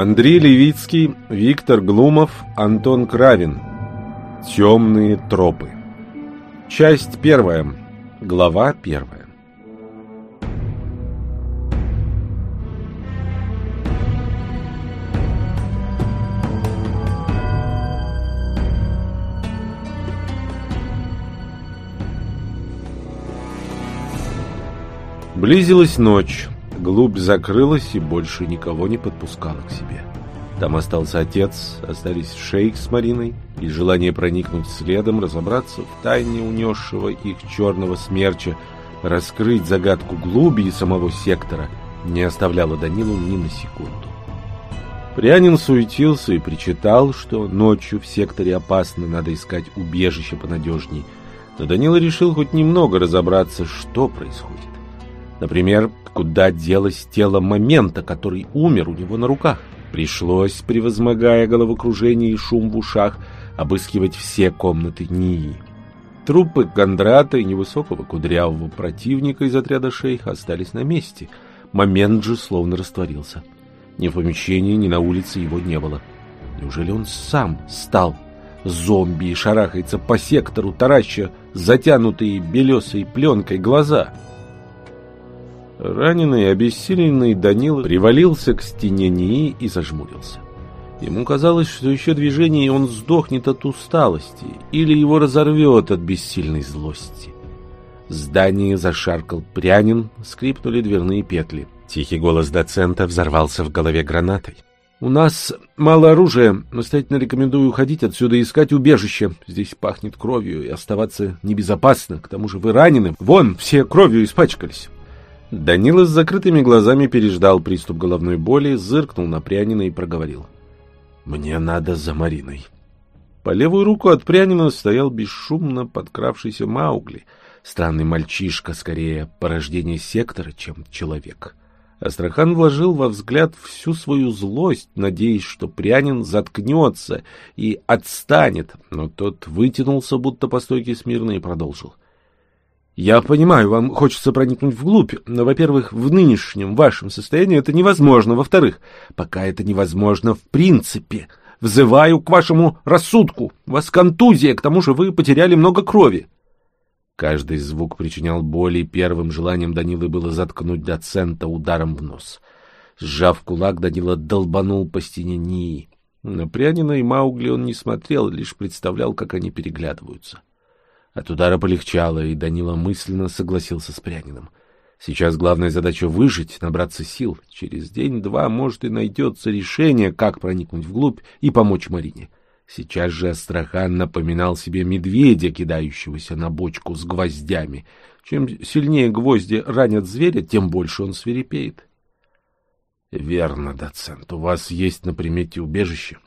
Андрей Левицкий, Виктор Глумов, Антон Кравин. Темные тропы. Часть первая. Глава первая. Близилась ночь. Глубь закрылась и больше никого не подпускала к себе. Там остался отец, остались шейх с Мариной, и желание проникнуть следом, разобраться в тайне унесшего их черного смерча, раскрыть загадку глуби и самого сектора не оставляло Данилу ни на секунду. Прянин суетился и причитал, что ночью в секторе опасно, надо искать убежище понадежней, но Данила решил хоть немного разобраться, что происходит. Например, куда делось тело момента, который умер у него на руках. Пришлось, превозмогая головокружение и шум в ушах, обыскивать все комнаты НИИ. Трупы Кондрата и невысокого кудрявого противника из отряда шейха остались на месте. Момент же словно растворился. Ни в помещении, ни на улице его не было. Неужели он сам стал зомби и шарахается по сектору, тараща затянутые белесой пленкой глаза — Раненый обессиленный Данил привалился к стене НИИ и зажмурился. Ему казалось, что еще движение, и он сдохнет от усталости, или его разорвет от бессильной злости. Здание зашаркал прянин, скрипнули дверные петли. Тихий голос доцента взорвался в голове гранатой. «У нас мало оружия. Настоятельно рекомендую уходить отсюда и искать убежище. Здесь пахнет кровью, и оставаться небезопасно. К тому же вы ранены. Вон, все кровью испачкались». Данила с закрытыми глазами переждал приступ головной боли, зыркнул на Прянина и проговорил. «Мне надо за Мариной». По левую руку от Прянина стоял бесшумно подкравшийся Маугли. Странный мальчишка, скорее порождение сектора, чем человек. Астрахан вложил во взгляд всю свою злость, надеясь, что Прянин заткнется и отстанет, но тот вытянулся, будто по стойке смирно, и продолжил. — я понимаю, вам хочется проникнуть вглубь, но, во-первых, в нынешнем вашем состоянии это невозможно. Во-вторых, пока это невозможно в принципе. Взываю к вашему рассудку. У вас контузия, к тому же вы потеряли много крови. Каждый звук причинял боль, и первым желанием Данилы было заткнуть доцента ударом в нос. Сжав кулак, Данила долбанул по стене Нии. На Прянина и Маугли он не смотрел, лишь представлял, как они переглядываются. — от удара полегчало, и Данила мысленно согласился с Пряниным. Сейчас главная задача — выжить, набраться сил. Через день-два, может, и найдется решение, как проникнуть вглубь и помочь Марине. Сейчас же Астрахан напоминал себе медведя, кидающегося на бочку с гвоздями. Чем сильнее гвозди ранят зверя, тем больше он свирепеет. — Верно, доцент, у вас есть на примете убежище.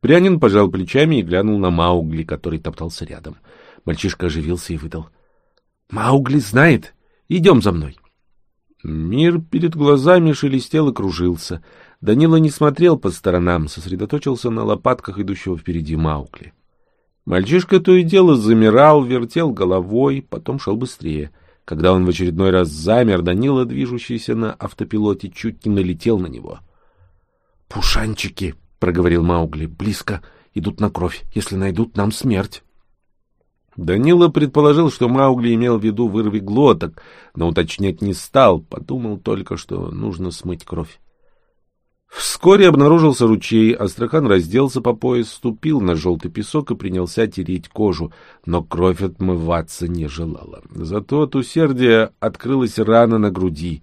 Прянин пожал плечами и глянул на Маугли, который топтался рядом. — Мальчишка оживился и выдал. — Маугли знает. Идем за мной. Мир перед глазами шелестел и кружился. Данила не смотрел по сторонам, сосредоточился на лопатках идущего впереди Маугли. Мальчишка то и дело замирал, вертел головой, потом шел быстрее. Когда он в очередной раз замер, Данила, движущийся на автопилоте, чуть не налетел на него. — Пушанчики, — проговорил Маугли, — близко, идут на кровь. Если найдут, нам смерть. Данила предположил, что Маугли имел в виду вырви глоток, но уточнять не стал, подумал только, что нужно смыть кровь. Вскоре обнаружился ручей, Астрахан разделся по пояс, ступил на желтый песок и принялся тереть кожу, но кровь отмываться не желала. Зато от усердия открылась рана на груди.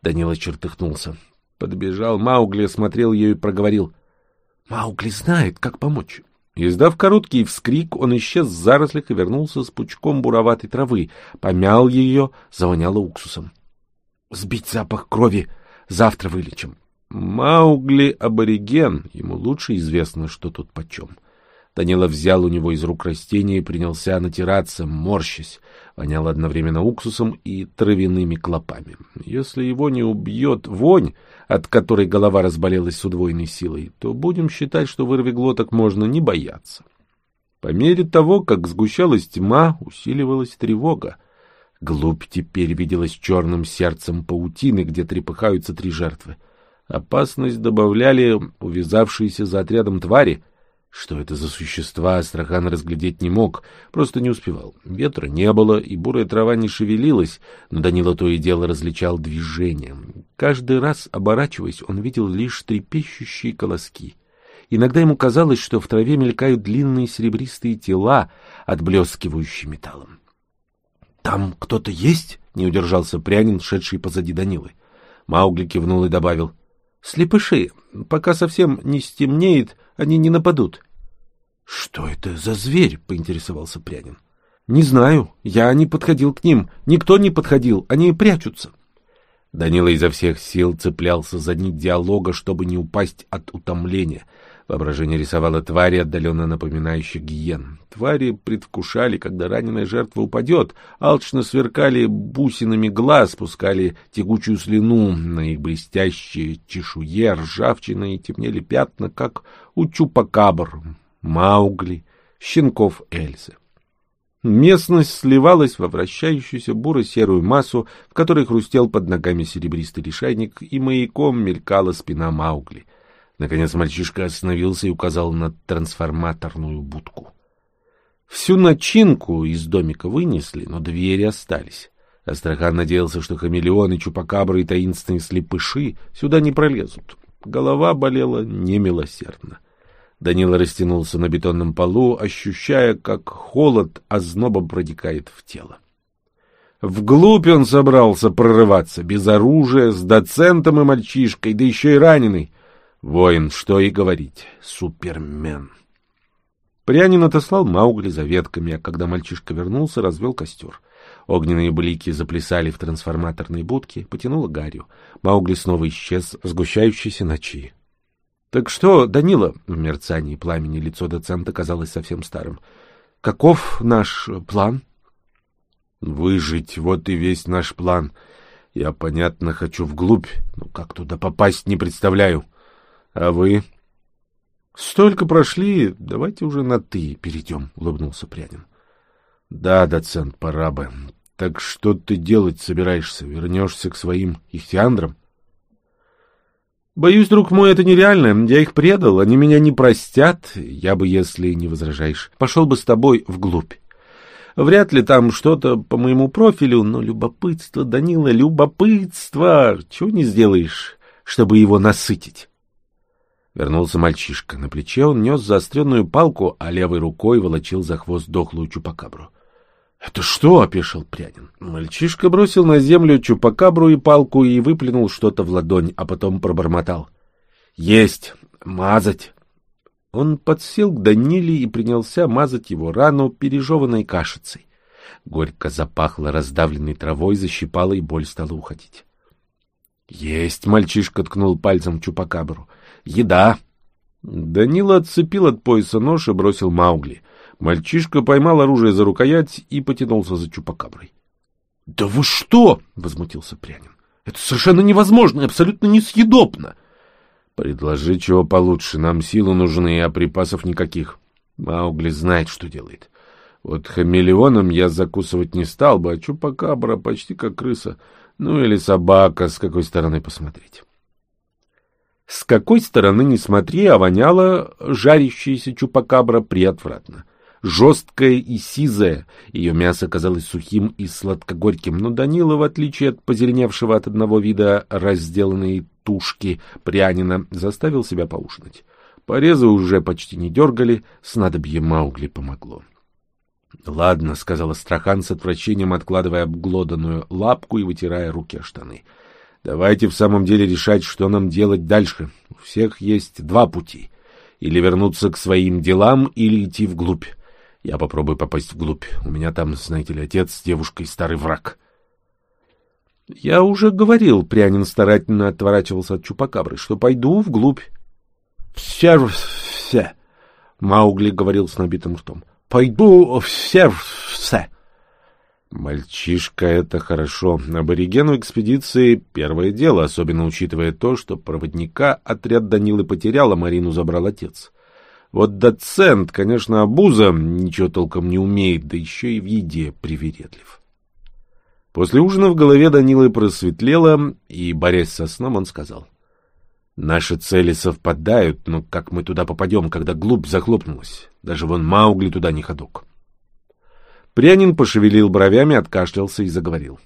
Данила чертыхнулся. Подбежал Маугли, осмотрел ее и проговорил. — Маугли знает, как помочь. Издав короткий вскрик, он исчез в зарослях и вернулся с пучком буроватой травы, помял ее, завоняло уксусом. — Сбить запах крови! Завтра вылечим. Маугли — абориген, ему лучше известно, что тут почем. Данила взял у него из рук растение и принялся натираться, морщась. Вонял одновременно уксусом и травяными клопами. Если его не убьет вонь, от которой голова разболелась с удвоенной силой, то будем считать, что вырвиглоток можно не бояться. По мере того, как сгущалась тьма, усиливалась тревога. Глубь теперь виделась черным сердцем паутины, где трепыхаются три жертвы. Опасность добавляли увязавшиеся за отрядом твари. Что это за существа, Астрахан разглядеть не мог, просто не успевал. Ветра не было, и бурая трава не шевелилась, но Данила то и дело различал движение. Каждый раз, оборачиваясь, он видел лишь трепещущие колоски. Иногда ему казалось, что в траве мелькают длинные серебристые тела, отблескивающие металлом. — Там кто-то есть? — не удержался прянин, шедший позади Данилы. Маугли кивнул и добавил. — Слепыши. Пока совсем не стемнеет, они не нападут. — Что это за зверь? — поинтересовался прянин. — Не знаю. Я не подходил к ним. Никто не подходил. Они прячутся. Данила изо всех сил цеплялся за нить диалога, чтобы не упасть от утомления — Воображение рисовало твари, отдаленно напоминающие гиен. Твари предвкушали, когда раненая жертва упадет, алчно сверкали бусинами глаз, пускали тягучую слюну на их блестящие чешуе, ржавчины и темнели пятна, как у чупакабр, маугли, щенков Эльзы. Местность сливалась во вращающуюся буро-серую массу, в которой хрустел под ногами серебристый лишайник, и маяком мелькала спина Маугли. Наконец мальчишка остановился и указал на трансформаторную будку. Всю начинку из домика вынесли, но двери остались. Астрахан надеялся, что хамелеоны, чупакабры и таинственные слепыши сюда не пролезут. Голова болела немилосердно. Данила растянулся на бетонном полу, ощущая, как холод ознобом протекает в тело. Вглубь он собрался прорываться, без оружия, с доцентом и мальчишкой, да еще и раненый. Воин, что и говорить, супермен. Прянин отослал Маугли за ветками, а когда мальчишка вернулся, развел костер. Огненные блики заплясали в трансформаторной будке, потянуло гарью. Маугли снова исчез в сгущающейся ночи. — Так что, Данила, в мерцании пламени лицо доцента казалось совсем старым, — каков наш план? — Выжить, вот и весь наш план. Я, понятно, хочу вглубь, но как туда попасть, не представляю. — а вы? Столько прошли, давайте уже на «ты» перейдем, — улыбнулся Прянин. Да, доцент, пора бы. Так что ты делать собираешься? Вернешься к своим ихтиандрам? Боюсь, друг мой, это нереально. Я их предал, они меня не простят. Я бы, если не возражаешь, пошел бы с тобой вглубь. Вряд ли там что-то по моему профилю, но любопытство, Данила, любопытство! Чего не сделаешь, чтобы его насытить? Вернулся мальчишка. На плече он нес заостренную палку, а левой рукой волочил за хвост дохлую чупакабру. — Это что? — опешил прянин. Мальчишка бросил на землю чупакабру и палку и выплюнул что-то в ладонь, а потом пробормотал. — Есть! Мазать! Он подсел к Даниле и принялся мазать его рану пережеванной кашицей. Горько запахло раздавленной травой, защипало, и боль стала уходить. — Есть! — мальчишка ткнул пальцем чупакабру. — Еда. Данила отцепил от пояса нож и бросил Маугли. Мальчишка поймал оружие за рукоять и потянулся за чупакаброй. — Да вы что? — возмутился Прянин. — Это совершенно невозможно абсолютно несъедобно. — Предложи чего получше. Нам силы нужны, а припасов никаких. Маугли знает, что делает. Вот хамелеоном я закусывать не стал бы, а чупакабра почти как крыса. Ну или собака, с какой стороны посмотреть. С какой стороны ни смотри, а воняло жарящаяся чупакабра приотвратно. Жесткая и сизая, ее мясо казалось сухим и сладкогорьким, но Данила, в отличие от позеленевшего от одного вида разделанной тушки прянина, заставил себя поужинать. Порезы уже почти не дергали, снадобье Маугли помогло. — Ладно, — сказал Астрахан с отвращением, откладывая обглоданную лапку и вытирая руки о штаны. — Давайте в самом деле решать, что нам делать дальше. У всех есть два пути. Или вернуться к своим делам, или идти вглубь. Я попробую попасть вглубь. У меня там, знаете ли, отец с девушкой старый враг. Я уже говорил, Прянин старательно отворачивался от чупакабры, что пойду вглубь. Все, все, Маугли говорил с набитым ртом. Пойду все, все. Мальчишка — это хорошо. Аборигену экспедиции — первое дело, особенно учитывая то, что проводника отряд Данилы потерял, а Марину забрал отец. Вот доцент, конечно, обуза, ничего толком не умеет, да еще и в еде привередлив. После ужина в голове Данилы просветлело, и, борясь со сном, он сказал. Наши цели совпадают, но как мы туда попадем, когда глубь захлопнулась? Даже вон Маугли туда не ходок. Прянин пошевелил бровями, откашлялся и заговорил.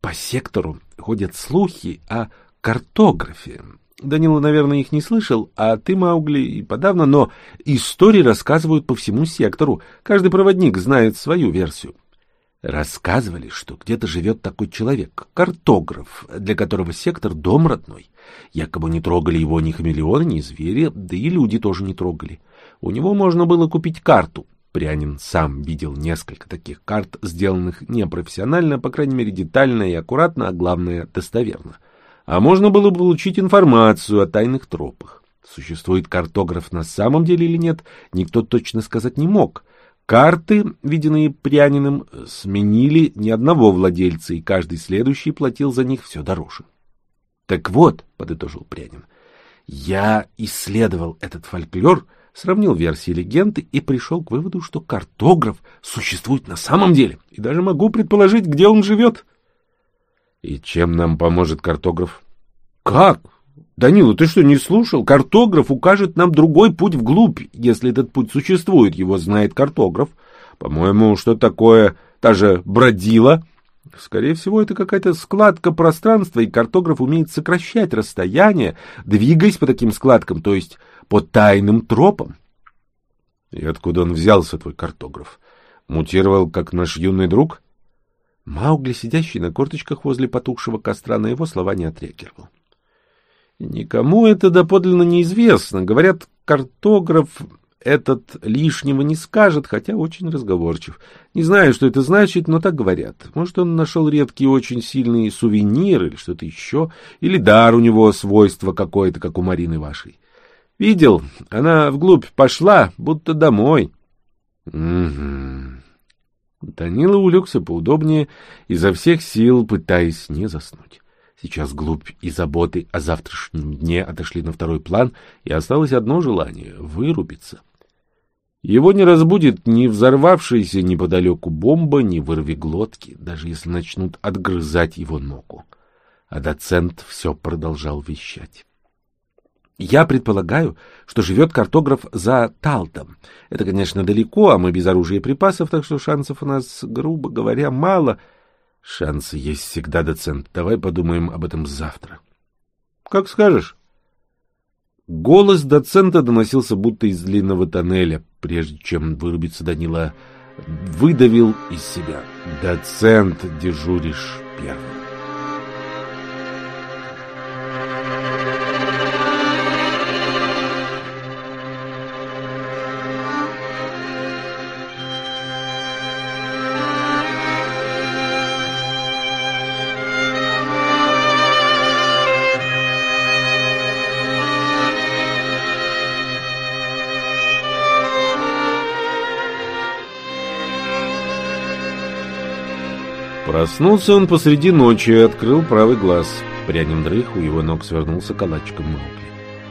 По сектору ходят слухи о картографе. Данила, наверное, их не слышал, а ты, Маугли, и подавно, но истории рассказывают по всему сектору. Каждый проводник знает свою версию. Рассказывали, что где-то живет такой человек, картограф, для которого сектор — дом родной. Якобы не трогали его ни хамелеоны, ни звери, да и люди тоже не трогали. У него можно было купить карту. Прянин сам видел несколько таких карт, сделанных непрофессионально, по крайней мере детально и аккуратно, а главное — достоверно — а можно было бы получить информацию о тайных тропах. Существует картограф на самом деле или нет, никто точно сказать не мог. Карты, виденные Пряниным, сменили ни одного владельца, и каждый следующий платил за них все дороже. «Так вот», — подытожил Прянин, — «я исследовал этот фольклор, сравнил версии легенды и пришел к выводу, что картограф существует на самом деле, и даже могу предположить, где он живет». И чем нам поможет картограф? Как? Данила, ты что, не слушал? Картограф укажет нам другой путь вглубь, если этот путь существует, его знает картограф. По-моему, что такое та же бродила? Скорее всего, это какая-то складка пространства, и картограф умеет сокращать расстояние, двигаясь по таким складкам, то есть по тайным тропам. И откуда он взялся, твой картограф? Мутировал, как наш юный друг? — Маугли, сидящий на корточках возле потухшего костра, на его слова не отреагировал. Никому это доподлинно неизвестно. Говорят, картограф этот лишнего не скажет, хотя очень разговорчив. Не знаю, что это значит, но так говорят. Может, он нашел редкий очень сильный сувенир или что-то еще, или дар у него свойство какое-то, как у Марины вашей. Видел, она вглубь пошла, будто домой. Угу. Данила улегся поудобнее, изо всех сил пытаясь не заснуть. Сейчас глупь и заботы о завтрашнем дне отошли на второй план, и осталось одно желание — вырубиться. Его не разбудит ни взорвавшаяся неподалеку бомба, ни вырви глотки, даже если начнут отгрызать его ногу. А доцент все продолжал вещать. Я предполагаю, что живет картограф за Талтом. Это, конечно, далеко, а мы без оружия и припасов, так что шансов у нас, грубо говоря, мало. Шансы есть всегда, доцент. Давай подумаем об этом завтра. Как скажешь. Голос доцента доносился будто из длинного тоннеля. Прежде чем вырубиться, Данила выдавил из себя. Доцент, дежуришь первым. Проснулся он посреди ночи и открыл правый глаз. Прянем дрых, у его ног свернулся калачиком Маугли.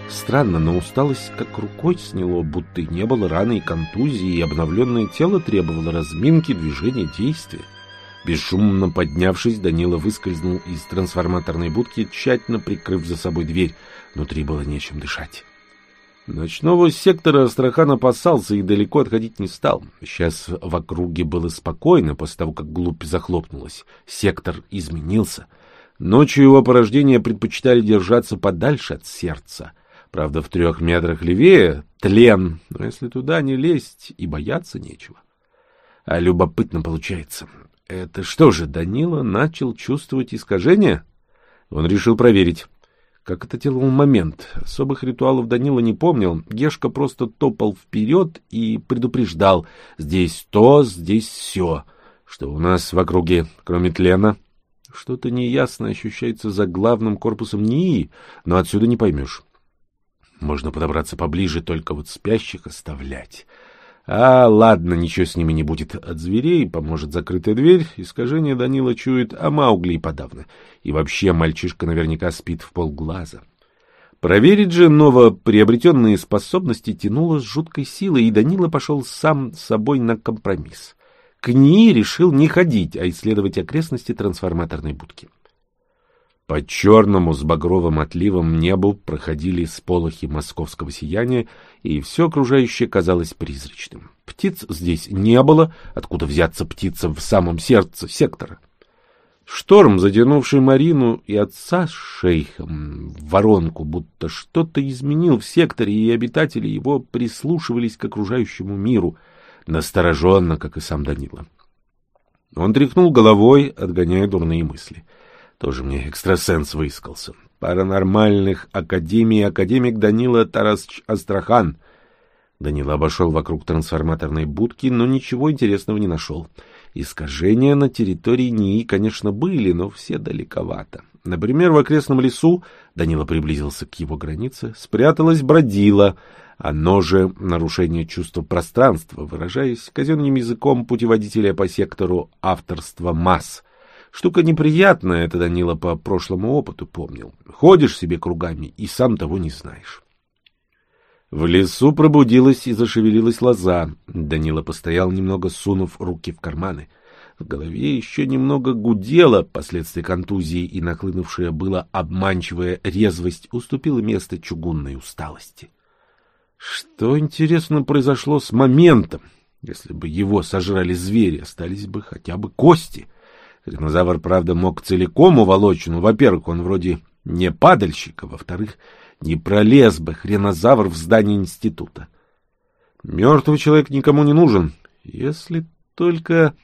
Странно, но усталость как рукой сняло, будто не было раны и контузии, и обновленное тело требовало разминки, движения, действия. Бесшумно поднявшись, Данила выскользнул из трансформаторной будки, тщательно прикрыв за собой дверь. Внутри было нечем дышать. Ночного сектора Астрахан опасался и далеко отходить не стал. Сейчас в округе было спокойно после того, как глубь захлопнулась. Сектор изменился. Ночью его порождения предпочитали держаться подальше от сердца. Правда, в трех метрах левее — тлен, но если туда не лезть, и бояться нечего. А любопытно получается. Это что же, Данила начал чувствовать искажения? Он решил проверить. Как это делал момент? Особых ритуалов Данила не помнил. Гешка просто топал вперед и предупреждал. Здесь то, здесь все. Что у нас в округе, кроме тлена? Что-то неясное ощущается за главным корпусом НИИ, но отсюда не поймешь. Можно подобраться поближе, только вот спящих оставлять. А, ладно, ничего с ними не будет. От зверей поможет закрытая дверь. Искажение Данила чует, а Маугли и подавно. И вообще мальчишка наверняка спит в полглаза. Проверить же новоприобретенные способности тянуло с жуткой силой, и Данила пошел сам с собой на компромисс. К ней решил не ходить, а исследовать окрестности трансформаторной будки. По черному с багровым отливом небу проходили сполохи московского сияния, и все окружающее казалось призрачным. Птиц здесь не было, откуда взяться птицам в самом сердце сектора. Шторм, затянувший Марину и отца с шейхом в воронку, будто что-то изменил в секторе, и обитатели его прислушивались к окружающему миру, настороженно, как и сам Данила. Он тряхнул головой, отгоняя дурные мысли — тоже мне экстрасенс выискался. Паранормальных академий академик Данила Тарасович Астрахан. Данила обошел вокруг трансформаторной будки, но ничего интересного не нашел. Искажения на территории НИИ, конечно, были, но все далековато. Например, в окрестном лесу, Данила приблизился к его границе, спряталась бродила, оно же нарушение чувства пространства, выражаясь казенным языком путеводителя по сектору авторства масс — Штука неприятная, это Данила по прошлому опыту помнил. Ходишь себе кругами и сам того не знаешь. В лесу пробудилась и зашевелилась лоза. Данила постоял немного, сунув руки в карманы. В голове еще немного гудело, последствия контузии и нахлынувшая была обманчивая резвость уступила место чугунной усталости. Что, интересно, произошло с моментом? Если бы его сожрали звери, остались бы хотя бы кости — Динозавр, правда, мог целиком уволочь, но, во-первых, он вроде не падальщик, а во-вторых, не пролез бы хренозавр в здание института. Мертвый человек никому не нужен, если только...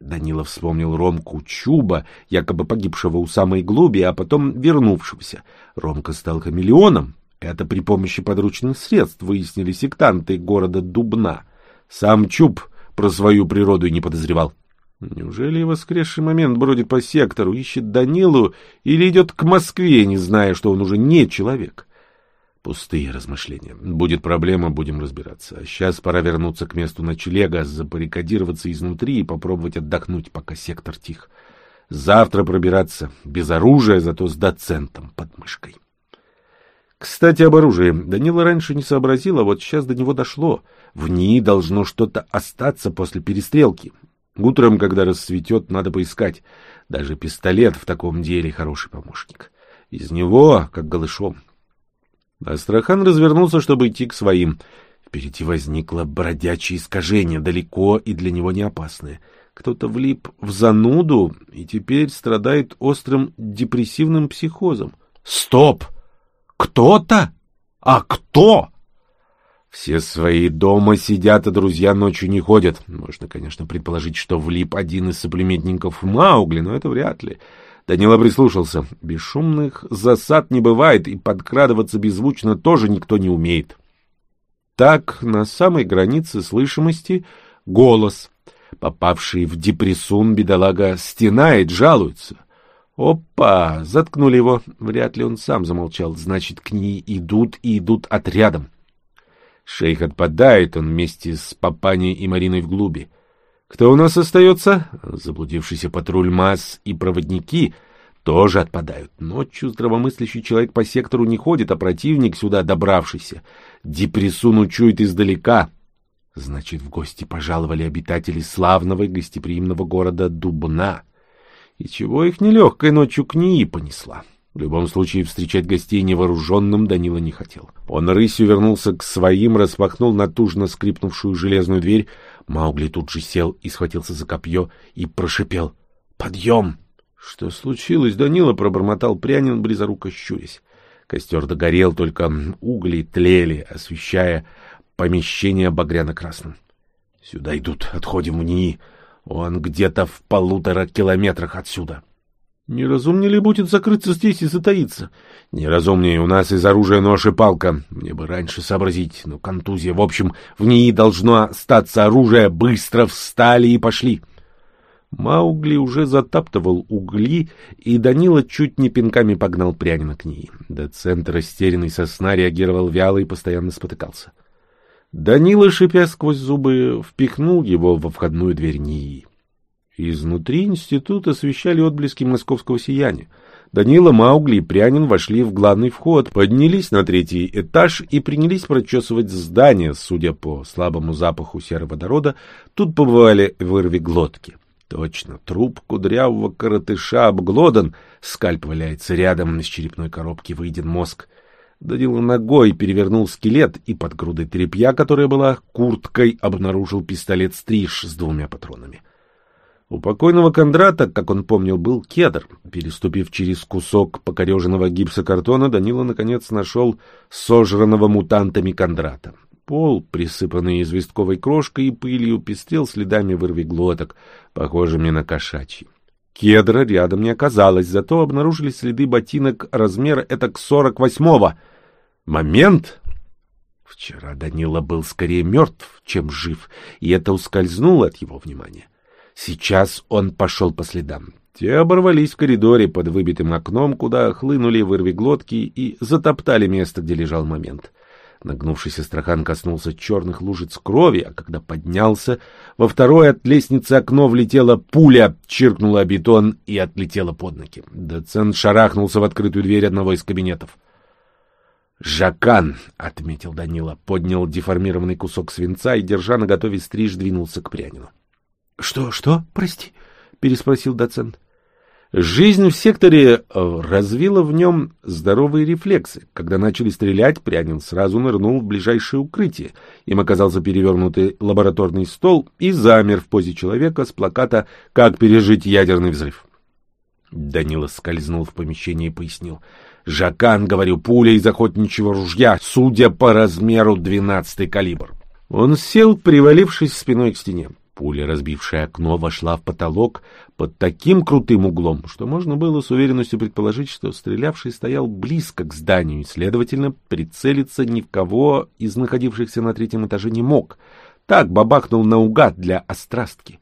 Данилов вспомнил Ромку Чуба, якобы погибшего у самой глуби, а потом вернувшегося. Ромка стал хамелеоном. Это при помощи подручных средств выяснили сектанты города Дубна. Сам Чуб про свою природу и не подозревал. Неужели воскресший момент бродит по сектору, ищет Данилу или идет к Москве, не зная, что он уже не человек? Пустые размышления. Будет проблема, будем разбираться. А сейчас пора вернуться к месту ночлега, забаррикадироваться изнутри и попробовать отдохнуть, пока сектор тих. Завтра пробираться без оружия, зато с доцентом под мышкой. Кстати, об оружии. Данила раньше не сообразил, а вот сейчас до него дошло. В ней должно что-то остаться после перестрелки. Утром, когда расцветет, надо поискать. Даже пистолет в таком деле хороший помощник. Из него, как голышом. Астрахан развернулся, чтобы идти к своим. Впереди возникло бродячее искажение, далеко и для него не опасное. Кто-то влип в зануду и теперь страдает острым депрессивным психозом. Стоп! Кто-то? А кто? Все свои дома сидят, а друзья ночью не ходят. Можно, конечно, предположить, что влип один из соплеменников Маугли, но это вряд ли. Данила прислушался. Бесшумных засад не бывает, и подкрадываться беззвучно тоже никто не умеет. Так, на самой границе слышимости голос. Попавший в депрессун бедолага стенает, жалуется. Опа! Заткнули его. Вряд ли он сам замолчал. Значит, к ней идут и идут отрядом. Шейх отпадает, он вместе с Папаней и Мариной в глуби. Кто у нас остается? Заблудившийся патруль МАЗ и проводники тоже отпадают. Ночью здравомыслящий человек по сектору не ходит, а противник сюда добравшийся. Депрессун учует издалека. Значит, в гости пожаловали обитатели славного и гостеприимного города Дубна. И чего их нелегкой ночью к ней понесла? В любом случае, встречать гостей невооруженным Данила не хотел. Он рысью вернулся к своим, распахнул натужно скрипнувшую железную дверь. Маугли тут же сел и схватился за копье и прошипел. «Подъем!» «Что случилось?» — Данила пробормотал прянин, близоруко щурясь. Костер догорел, только угли тлели, освещая помещение багряно-красным. «Сюда идут, отходим в НИИ. Он где-то в полутора километрах отсюда». Неразумнее ли будет закрыться здесь и затаиться? Неразумнее, у нас из оружия нож и палка. Мне бы раньше сообразить, но контузия. В общем, в ней должно остаться оружие. Быстро встали и пошли. Маугли уже затаптывал угли, и Данила чуть не пинками погнал прянина к ней. Доцент, растерянный сосна, реагировал вяло и постоянно спотыкался. Данила, шипя сквозь зубы, впихнул его во входную дверь НИИ. Изнутри института освещали отблески московского сияния. Данила, Маугли и Прянин вошли в главный вход, поднялись на третий этаж и принялись прочесывать здание. Судя по слабому запаху сероводорода, тут побывали вырви глотки. Точно, труп кудрявого коротыша обглодан, скальп валяется рядом, из черепной коробки выйден мозг. Данила ногой перевернул скелет и под грудой тряпья, которая была курткой, обнаружил пистолет «Стриж» с двумя патронами. У покойного Кондрата, как он помнил, был кедр. Переступив через кусок покореженного гипсокартона, Данила наконец нашел сожранного мутантами Кондрата. Пол, присыпанный известковой крошкой и пылью, пестрел следами вырвиглоток, похожими на кошачьи. Кедра рядом не оказалось, зато обнаружили следы ботинок размера этак сорок восьмого — Момент! Вчера Данила был скорее мертв, чем жив, и это ускользнуло от его внимания. Сейчас он пошел по следам. Те оборвались в коридоре под выбитым окном, куда хлынули вырвиглотки и затоптали место, где лежал момент. Нагнувшийся страхан коснулся черных лужиц крови, а когда поднялся, во второе от лестницы окно влетела пуля, чиркнула бетон и отлетела под ноги. Доцент шарахнулся в открытую дверь одного из кабинетов. «Жакан!» — отметил Данила, поднял деформированный кусок свинца и, держа на готове стриж, двинулся к прянину. «Что, что? Прости?» — переспросил доцент. Жизнь в секторе э, развила в нем здоровые рефлексы. Когда начали стрелять, Прянин сразу нырнул в ближайшее укрытие. Им оказался перевернутый лабораторный стол и замер в позе человека с плаката «Как пережить ядерный взрыв». Данила скользнул в помещение и пояснил — Жакан, говорю, пуля из охотничьего ружья, судя по размеру, двенадцатый калибр. Он сел, привалившись спиной к стене. Пуля, разбившая окно, вошла в потолок под таким крутым углом, что можно было с уверенностью предположить, что стрелявший стоял близко к зданию и, следовательно, прицелиться ни в кого из находившихся на третьем этаже не мог. Так бабахнул наугад для острастки.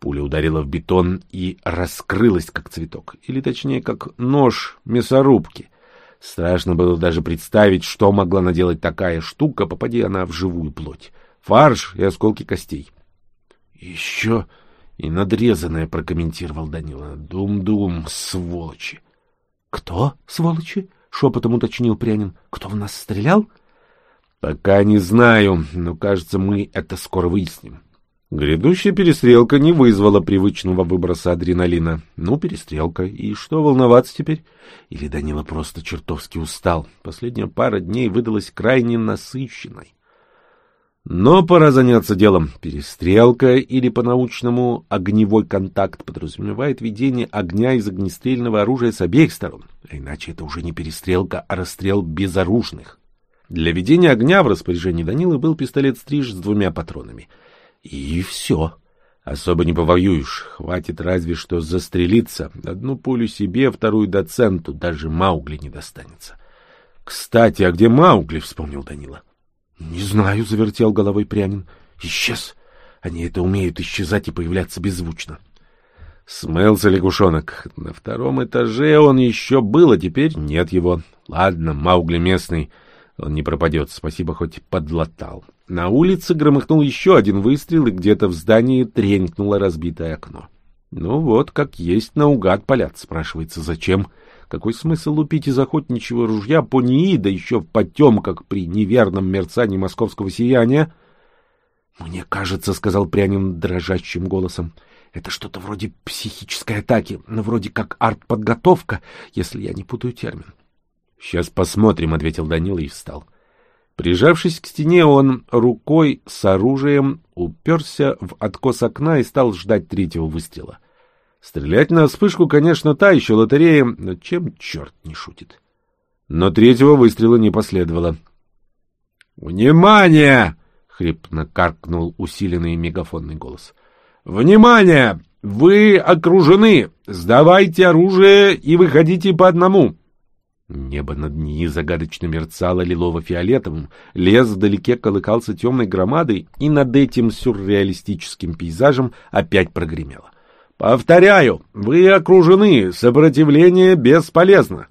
Пуля ударила в бетон и раскрылась, как цветок, или точнее, как нож мясорубки. Страшно было даже представить, что могла наделать такая штука, попади она в живую плоть. Фарш и осколки костей. — Еще и надрезанное, — прокомментировал Данила. Дум-дум, сволочи. — Кто, сволочи? — шепотом уточнил Прянин. — Кто в нас стрелял? — Пока не знаю, но, кажется, мы это скоро выясним. — Грядущая перестрелка не вызвала привычного выброса адреналина. Ну, перестрелка. И что волноваться теперь? Или Данила просто чертовски устал? Последняя пара дней выдалась крайне насыщенной. Но пора заняться делом. Перестрелка, или по-научному огневой контакт, подразумевает ведение огня из огнестрельного оружия с обеих сторон. А иначе это уже не перестрелка, а расстрел безоружных. Для ведения огня в распоряжении Данилы был пистолет-стриж с двумя патронами — и все. Особо не повоюешь. Хватит разве что застрелиться. Одну пулю себе, вторую доценту. Даже Маугли не достанется. Кстати, а где Маугли? — вспомнил Данила. — Не знаю, — завертел головой прянин. — Исчез. Они это умеют исчезать и появляться беззвучно. Смылся лягушонок. На втором этаже он еще был, а теперь нет его. Ладно, Маугли местный. Он не пропадет, спасибо, хоть подлатал. На улице громыхнул еще один выстрел, и где-то в здании тренькнуло разбитое окно. Ну вот, как есть наугад палят, спрашивается, зачем? Какой смысл лупить из охотничьего ружья по НИИ, да еще в потемках при неверном мерцании московского сияния? — Мне кажется, — сказал Прянин дрожащим голосом, — это что-то вроде психической атаки, но вроде как артподготовка, если я не путаю термин. — Сейчас посмотрим, — ответил Данила и встал. Прижавшись к стене, он рукой с оружием уперся в откос окна и стал ждать третьего выстрела. Стрелять на вспышку, конечно, та еще лотерея, но чем черт не шутит. Но третьего выстрела не последовало. «Внимание!» — хрипно каркнул усиленный мегафонный голос. «Внимание! Вы окружены! Сдавайте оружие и выходите по одному!» Небо над ней загадочно мерцало лилово-фиолетовым, лес вдалеке колыкался темной громадой, и над этим сюрреалистическим пейзажем опять прогремело. «Повторяю, вы окружены, сопротивление бесполезно!»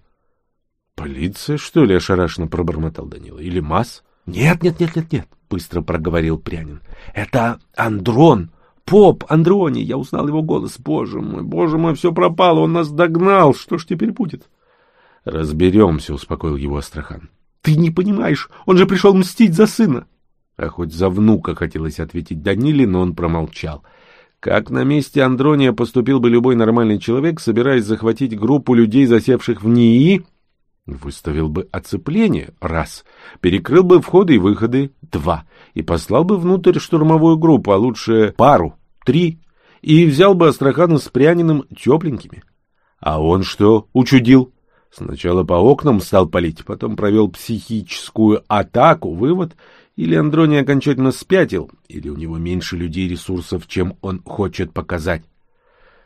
«Полиция, что ли?» — ошарашенно пробормотал Данила. «Или МАС?» «Нет, нет, нет, нет, нет!» — быстро проговорил Прянин. «Это Андрон!» Поп Андрони, я узнал его голос. Боже мой, боже мой, все пропало, он нас догнал. Что ж теперь будет? Разберемся, успокоил его Астрахан. Ты не понимаешь, он же пришел мстить за сына. А хоть за внука хотелось ответить Даниле, но он промолчал. Как на месте Андрония поступил бы любой нормальный человек, собираясь захватить группу людей, засевших в НИИ? Выставил бы оцепление — раз, перекрыл бы входы и выходы — два, и послал бы внутрь штурмовую группу, а лучше пару — три, и взял бы Астрахана с Пряниным тепленькими. А он что учудил? Сначала по окнам стал палить, потом провел психическую атаку, вывод — или Андроний окончательно спятил, или у него меньше людей и ресурсов, чем он хочет показать.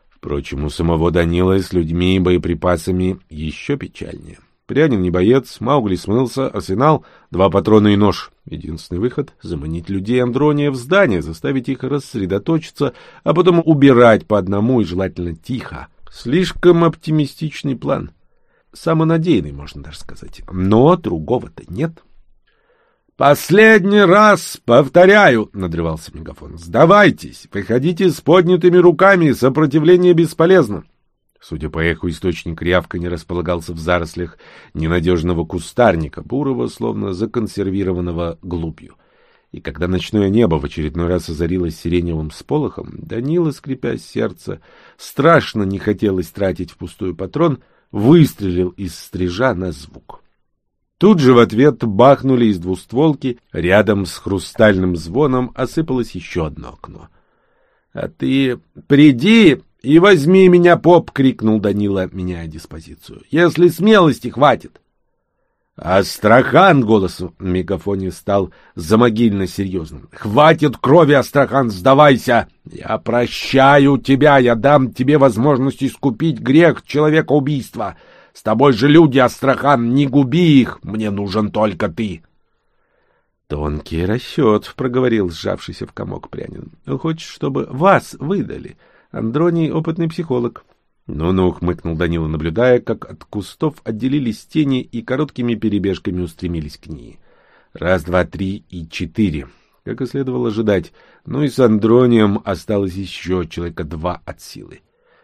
Впрочем, у самого Данила с людьми и боеприпасами еще печальнее. Прянин не боец, Маугли смылся, арсенал, два патрона и нож. Единственный выход — заманить людей Андрония в здание, заставить их рассредоточиться, а потом убирать по одному и желательно тихо. Слишком оптимистичный план. Самонадеянный, можно даже сказать. Но другого-то нет. «Последний раз повторяю!» — надрывался мегафон. «Сдавайтесь! Выходите с поднятыми руками! Сопротивление бесполезно!» Судя по эху, источник рявка не располагался в зарослях ненадежного кустарника, бурого, словно законсервированного глубью. И когда ночное небо в очередной раз озарилось сиреневым сполохом, Данила, скрипя сердце, страшно не хотелось тратить впустую патрон, выстрелил из стрижа на звук. Тут же в ответ бахнули из двустволки, рядом с хрустальным звоном осыпалось еще одно окно. — А ты приди и возьми меня, поп! — крикнул Данила, меняя диспозицию. — Если смелости хватит! Астрахан, голос в мегафоне стал замогильно серьезным. Хватит крови, Астрахан, сдавайся! Я прощаю тебя, я дам тебе возможность искупить грех человека убийства. С тобой же люди, Астрахан, не губи их, мне нужен только ты. Тонкий расчет, — проговорил сжавшийся в комок прянин. Хочешь, чтобы вас выдали? Андроний — опытный психолог. Ну-ну, — хмыкнул Данила, наблюдая, как от кустов отделились тени и короткими перебежками устремились к ней. Раз, два, три и четыре. Как и следовало ожидать. Ну и с Андронием осталось еще человека два от силы.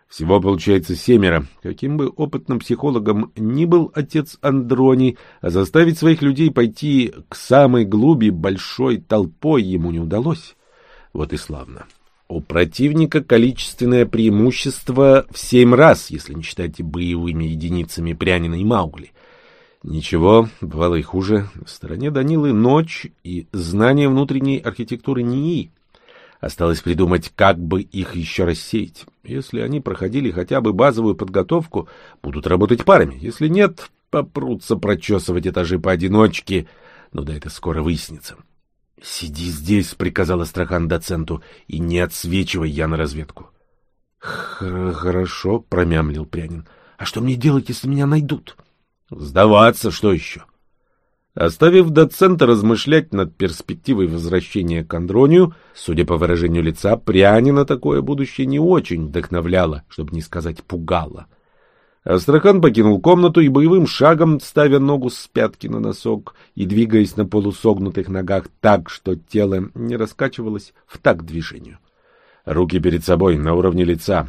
Всего получается семеро. Каким бы опытным психологом ни был отец Андроний, а заставить своих людей пойти к самой глуби большой толпой ему не удалось. Вот и славно. У противника количественное преимущество в семь раз, если не считать боевыми единицами Прянина и Маугли. Ничего, бывало и хуже. В стороне Данилы ночь и знание внутренней архитектуры НИИ. Осталось придумать, как бы их еще рассеять. Если они проходили хотя бы базовую подготовку, будут работать парами. Если нет, попрутся прочесывать этажи поодиночке. Но да это скоро выяснится. — Сиди здесь, — приказал Астрахан доценту, — и не отсвечивай я на разведку. — Хорошо, — промямлил Прянин. — А что мне делать, если меня найдут? — Сдаваться, что еще? Оставив доцента размышлять над перспективой возвращения к Андронию, судя по выражению лица, Прянина такое будущее не очень вдохновляло, чтобы не сказать пугало. Астрахан покинул комнату и боевым шагом, ставя ногу с пятки на носок и двигаясь на полусогнутых ногах так, что тело не раскачивалось в такт движению. Руки перед собой, на уровне лица.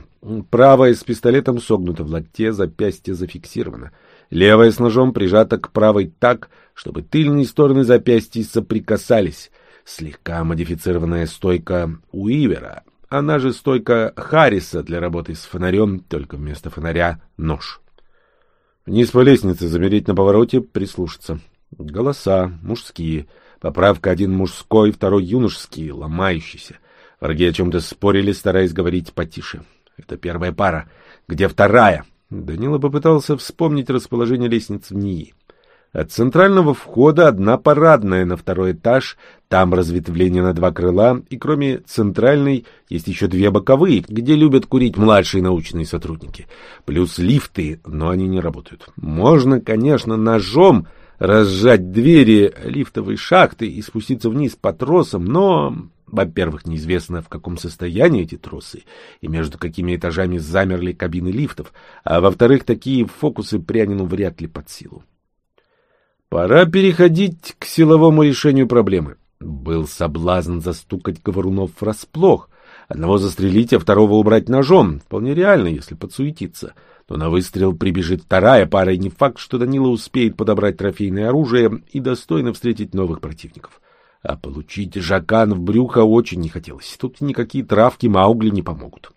Правая с пистолетом согнута в локте, запястье зафиксировано. Левая с ножом прижата к правой так, чтобы тыльные стороны запястья соприкасались. Слегка модифицированная стойка Уивера, она же стойка Харриса для работы с фонарем, только вместо фонаря нож. Вниз по лестнице, замереть на повороте, прислушаться. Голоса, мужские. Поправка один мужской, второй юношеский, ломающийся. Враги о чем-то спорили, стараясь говорить потише. Это первая пара. Где вторая? Данила попытался вспомнить расположение лестниц в НИИ. От центрального входа одна парадная на второй этаж, там разветвление на два крыла, и кроме центральной есть еще две боковые, где любят курить младшие научные сотрудники. Плюс лифты, но они не работают. Можно, конечно, ножом разжать двери лифтовой шахты и спуститься вниз по тросам, но во-первых, неизвестно, в каком состоянии эти тросы и между какими этажами замерли кабины лифтов, а во-вторых, такие фокусы Прянину вряд ли под силу. Пора переходить к силовому решению проблемы. Был соблазн застукать говорунов врасплох, одного застрелить, а второго убрать ножом. Вполне реально, если подсуетиться. Но на выстрел прибежит вторая пара, и не факт, что Данила успеет подобрать трофейное оружие и достойно встретить новых противников. А получить жакан в брюхо очень не хотелось. Тут никакие травки Маугли не помогут.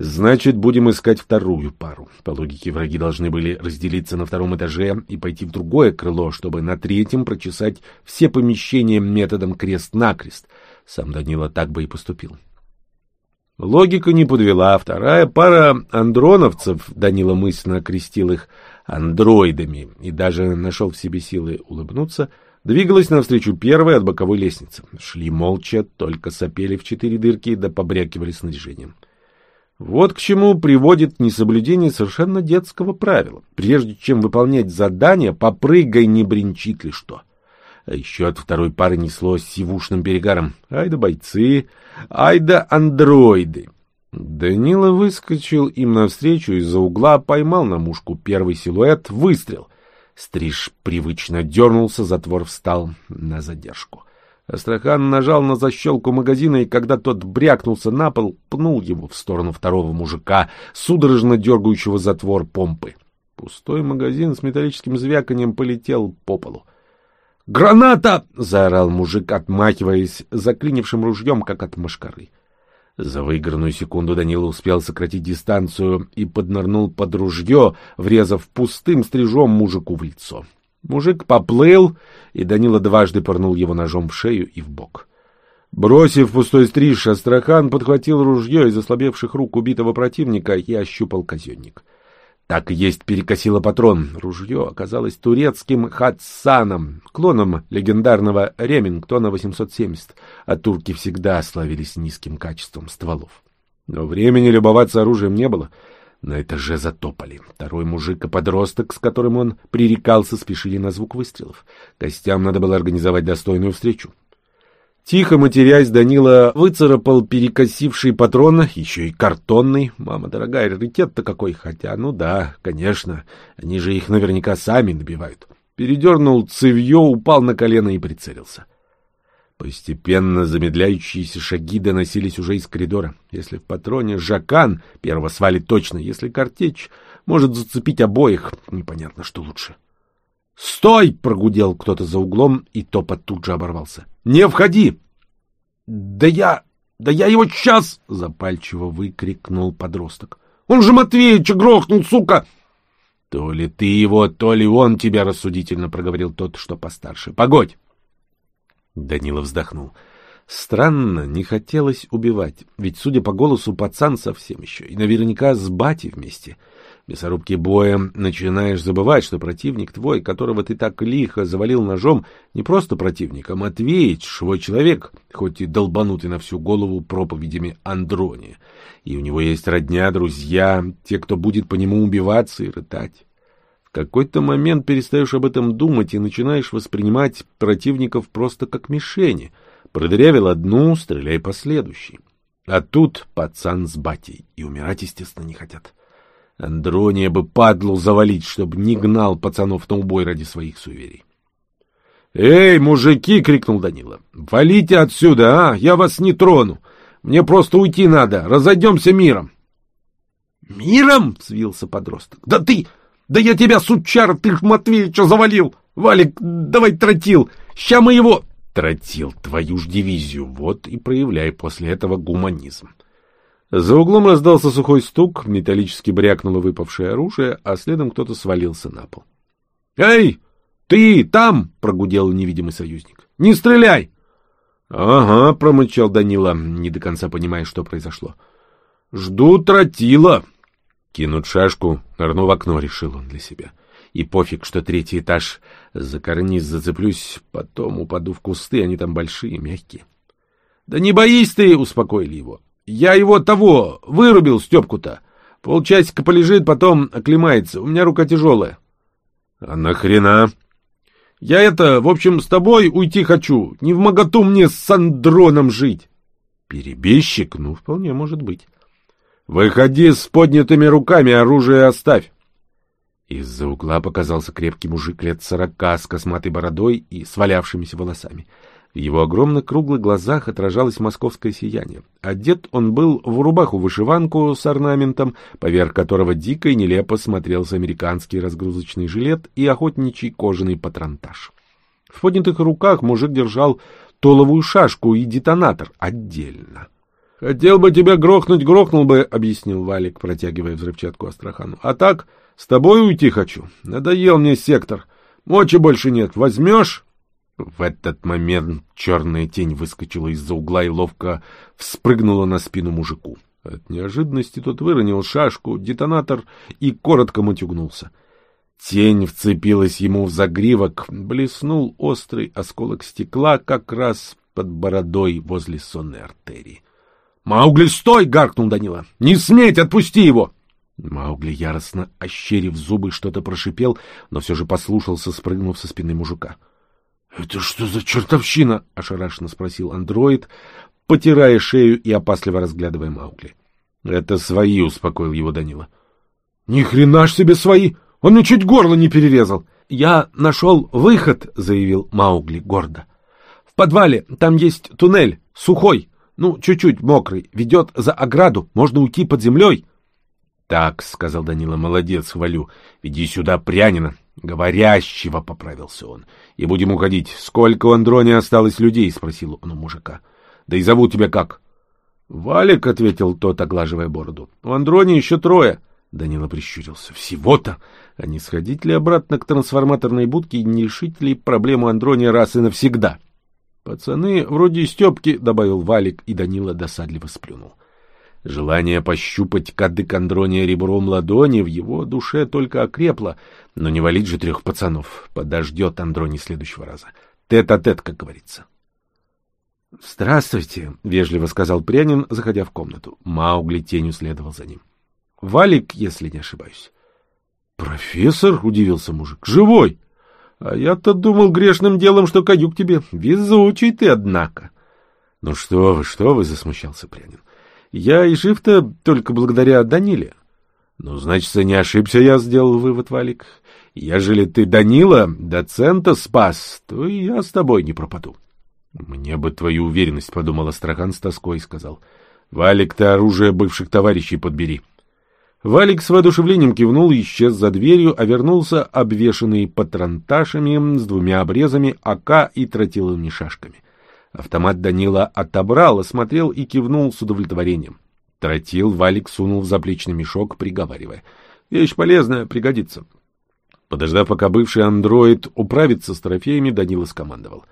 Значит, будем искать вторую пару. По логике, враги должны были разделиться на втором этаже и пойти в другое крыло, чтобы на третьем прочесать все помещения методом крест-накрест. Сам Данила так бы и поступил. Логика не подвела. Вторая пара андроновцев, Данила мысленно окрестил их андроидами и даже нашел в себе силы улыбнуться, двигалась навстречу первой от боковой лестницы. Шли молча, только сопели в четыре дырки да побрякивали снаряжением. Вот к чему приводит несоблюдение совершенно детского правила. Прежде чем выполнять задание, попрыгай, не бренчит ли что. А еще от второй пары неслось сивушным перегаром. Ай да бойцы, ай да андроиды. Данила выскочил им навстречу из-за угла, поймал на мушку первый силуэт, выстрел. Стриж привычно дернулся, затвор встал на задержку. Астрахан нажал на защелку магазина, и когда тот брякнулся на пол, пнул его в сторону второго мужика, судорожно дергающего затвор помпы. Пустой магазин с металлическим звяканием полетел по полу. «Граната!» — заорал мужик, отмахиваясь заклинившим ружьем, как от мошкары. За выигранную секунду Данила успел сократить дистанцию и поднырнул под ружье, врезав пустым стрижом мужику в лицо. Мужик поплыл, и Данила дважды пырнул его ножом в шею и в бок. Бросив пустой стриж, Астрахан подхватил ружье из ослабевших рук убитого противника и ощупал казенник. Так и есть перекосило патрон. Ружье оказалось турецким Хатсаном, клоном легендарного Ремингтона 870, а турки всегда славились низким качеством стволов. Но времени любоваться оружием не было — на этаже затопали. Второй мужик и подросток, с которым он пререкался, спешили на звук выстрелов. Гостям надо было организовать достойную встречу. Тихо матерясь, Данила выцарапал перекосивший патрон, еще и картонный. Мама дорогая, раритет-то какой, хотя, ну да, конечно, они же их наверняка сами набивают. Передернул цевье, упал на колено и прицелился. — Постепенно замедляющиеся шаги доносились уже из коридора. Если в патроне жакан, первого свалит точно. Если картечь, может зацепить обоих. Непонятно, что лучше. «Стой!» — прогудел кто-то за углом, и топот тут же оборвался. «Не входи!» «Да я... да я его сейчас!» — запальчиво выкрикнул подросток. «Он же Матвеича грохнул, сука!» «То ли ты его, то ли он тебя рассудительно проговорил тот, что постарше. Погодь!» Данила вздохнул. Странно, не хотелось убивать, ведь, судя по голосу, пацан совсем еще, и наверняка с батей вместе. В мясорубке боя начинаешь забывать, что противник твой, которого ты так лихо завалил ножом, не просто противник, а Матвеич, свой человек, хоть и долбанутый на всю голову проповедями Андрония. И у него есть родня, друзья, те, кто будет по нему убиваться и рытать какой-то момент перестаешь об этом думать и начинаешь воспринимать противников просто как мишени. Продырявил одну, стреляй по следующей. А тут пацан с батей, и умирать, естественно, не хотят. Андрония бы падлу завалить, чтобы не гнал пацанов на убой ради своих суеверий. «Эй, мужики!» — крикнул Данила. «Валите отсюда, а! Я вас не трону! Мне просто уйти надо! Разойдемся миром!» «Миром?» — взвился подросток. «Да ты...» Да я тебя, сучар, ты ж Матвеича завалил! Валик, давай тротил! Ща мы его... Тротил, твою ж дивизию, вот и проявляй после этого гуманизм. За углом раздался сухой стук, металлически брякнуло выпавшее оружие, а следом кто-то свалился на пол. — Эй, ты там! — прогудел невидимый союзник. — Не стреляй! — Ага, — промычал Данила, не до конца понимая, что произошло. — Жду тротила. Кинуть шашку, нырну в окно, решил он для себя. И пофиг, что третий этаж. За карниз зацеплюсь, потом упаду в кусты, они там большие, мягкие. — Да не боись ты, — успокоили его. — Я его того, вырубил Степку-то. Полчасика полежит, потом оклемается. У меня рука тяжелая. — А нахрена? — Я это, в общем, с тобой уйти хочу. Не в моготу мне с Андроном жить. — Перебежчик? Ну, вполне может быть. «Выходи с поднятыми руками, оружие оставь!» Из-за угла показался крепкий мужик лет сорока с косматой бородой и свалявшимися волосами. В его огромных круглых глазах отражалось московское сияние. Одет он был в рубаху-вышиванку с орнаментом, поверх которого дико и нелепо смотрелся американский разгрузочный жилет и охотничий кожаный патронтаж. В поднятых руках мужик держал толовую шашку и детонатор отдельно. — Хотел бы тебя грохнуть, грохнул бы, — объяснил Валик, протягивая взрывчатку Астрахану. — А так, с тобой уйти хочу. Надоел мне сектор. Мочи больше нет. Возьмешь? В этот момент черная тень выскочила из-за угла и ловко вспрыгнула на спину мужику. От неожиданности тот выронил шашку, детонатор и коротко матюгнулся. Тень вцепилась ему в загривок, блеснул острый осколок стекла как раз под бородой возле сонной артерии. «Маугли, стой!» — гаркнул Данила. «Не сметь! Отпусти его!» Маугли, яростно ощерив зубы, что-то прошипел, но все же послушался, спрыгнув со спины мужика. — Это что за чертовщина? — ошарашенно спросил андроид, потирая шею и опасливо разглядывая Маугли. — Это свои, — успокоил его Данила. — Ни хрена ж себе свои! Он мне чуть горло не перерезал! — Я нашел выход, — заявил Маугли гордо. — В подвале, там есть туннель, сухой. Ну, чуть-чуть мокрый, ведет за ограду, можно уйти под землей. — Так, — сказал Данила, — молодец, хвалю. Веди сюда прянина. Говорящего, — поправился он. — И будем уходить. Сколько у Андрони осталось людей? — спросил он у мужика. — Да и зовут тебя как? — Валик, — ответил тот, оглаживая бороду. — У Андрони еще трое. Данила прищурился. — Всего-то? А не сходить ли обратно к трансформаторной будке и не решить ли проблему Андрони раз и навсегда? — Пацаны вроде Степки, — добавил Валик, и Данила досадливо сплюнул. Желание пощупать кадык Андрония ребром ладони в его душе только окрепло, но не валить же трех пацанов. Подождет Андроний следующего раза. Тет-а-тет, -тет, как говорится. — Здравствуйте, — вежливо сказал Прянин, заходя в комнату. Маугли тенью следовал за ним. — Валик, если не ошибаюсь. — Профессор, — удивился мужик, — живой. А я-то думал грешным делом, что каюк тебе. Везучий ты, однако. — Ну что вы, что вы, — засмущался Прянин. — Я и жив-то только благодаря Даниле. — Ну, значит, не ошибся я, — сделал вывод Валик. — Ежели ты Данила, доцента спас, то и я с тобой не пропаду. — Мне бы твою уверенность, — подумал Астрахан с тоской сказал. — Валик, ты оружие бывших товарищей подбери. — Валик с воодушевлением кивнул и исчез за дверью, а вернулся обвешанный патронташами с двумя обрезами АК и тротиловыми шашками. Автомат Данила отобрал, осмотрел и кивнул с удовлетворением. Тротил Валик сунул в заплечный мешок, приговаривая. «Вещь полезная, пригодится». Подождав, пока бывший андроид управится с трофеями, Данила скомандовал.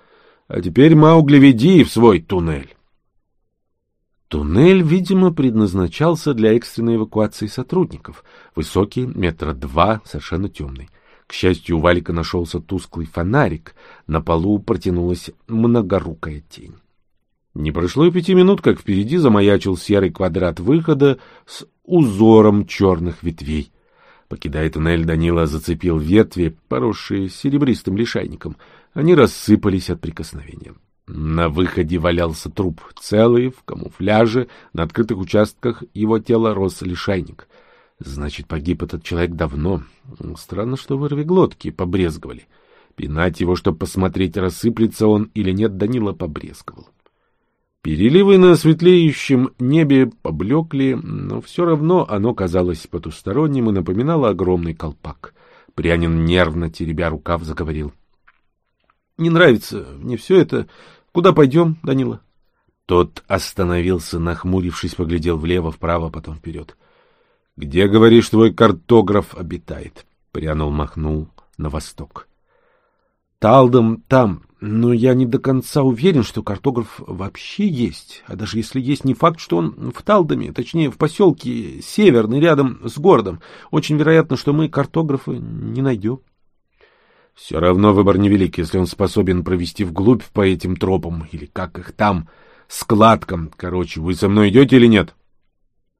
«А теперь, Маугли, веди в свой туннель». Туннель, видимо, предназначался для экстренной эвакуации сотрудников. Высокий, метра два, совершенно темный. К счастью, у Валика нашелся тусклый фонарик. На полу протянулась многорукая тень. Не прошло и пяти минут, как впереди замаячил серый квадрат выхода с узором черных ветвей. Покидая туннель, Данила зацепил ветви, поросшие серебристым лишайником. Они рассыпались от прикосновения. На выходе валялся труп, целый, в камуфляже, на открытых участках его тела рос лишайник. Значит, погиб этот человек давно. Странно, что вырви глотки побрезговали. Пинать его, чтобы посмотреть, рассыплется он или нет, Данила побрезговал. Переливы на светлеющем небе поблекли, но все равно оно казалось потусторонним и напоминало огромный колпак. Прянин, нервно теребя рукав, заговорил. — Не нравится мне все это. Куда пойдем, Данила? Тот остановился, нахмурившись, поглядел влево, вправо, потом вперед. — Где, говоришь, твой картограф обитает? Прянул, махнул на восток. — Талдом там, но я не до конца уверен, что картограф вообще есть. А даже если есть, не факт, что он в Талдоме, точнее, в поселке Северный, рядом с городом. Очень вероятно, что мы картографа не найдем. — все равно выбор невелик, если он способен провести вглубь по этим тропам, или как их там, складкам. Короче, вы со мной идете или нет? —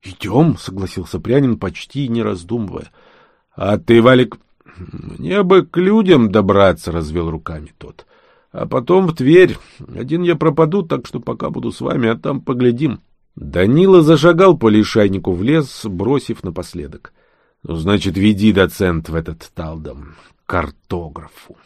Идем, — согласился Прянин, почти не раздумывая. — А ты, Валик, мне бы к людям добраться, — развел руками тот. — А потом в Тверь. Один я пропаду, так что пока буду с вами, а там поглядим. Данила зашагал по лишайнику в лес, бросив напоследок. — Ну, значит, веди, доцент, в этот талдом картографу.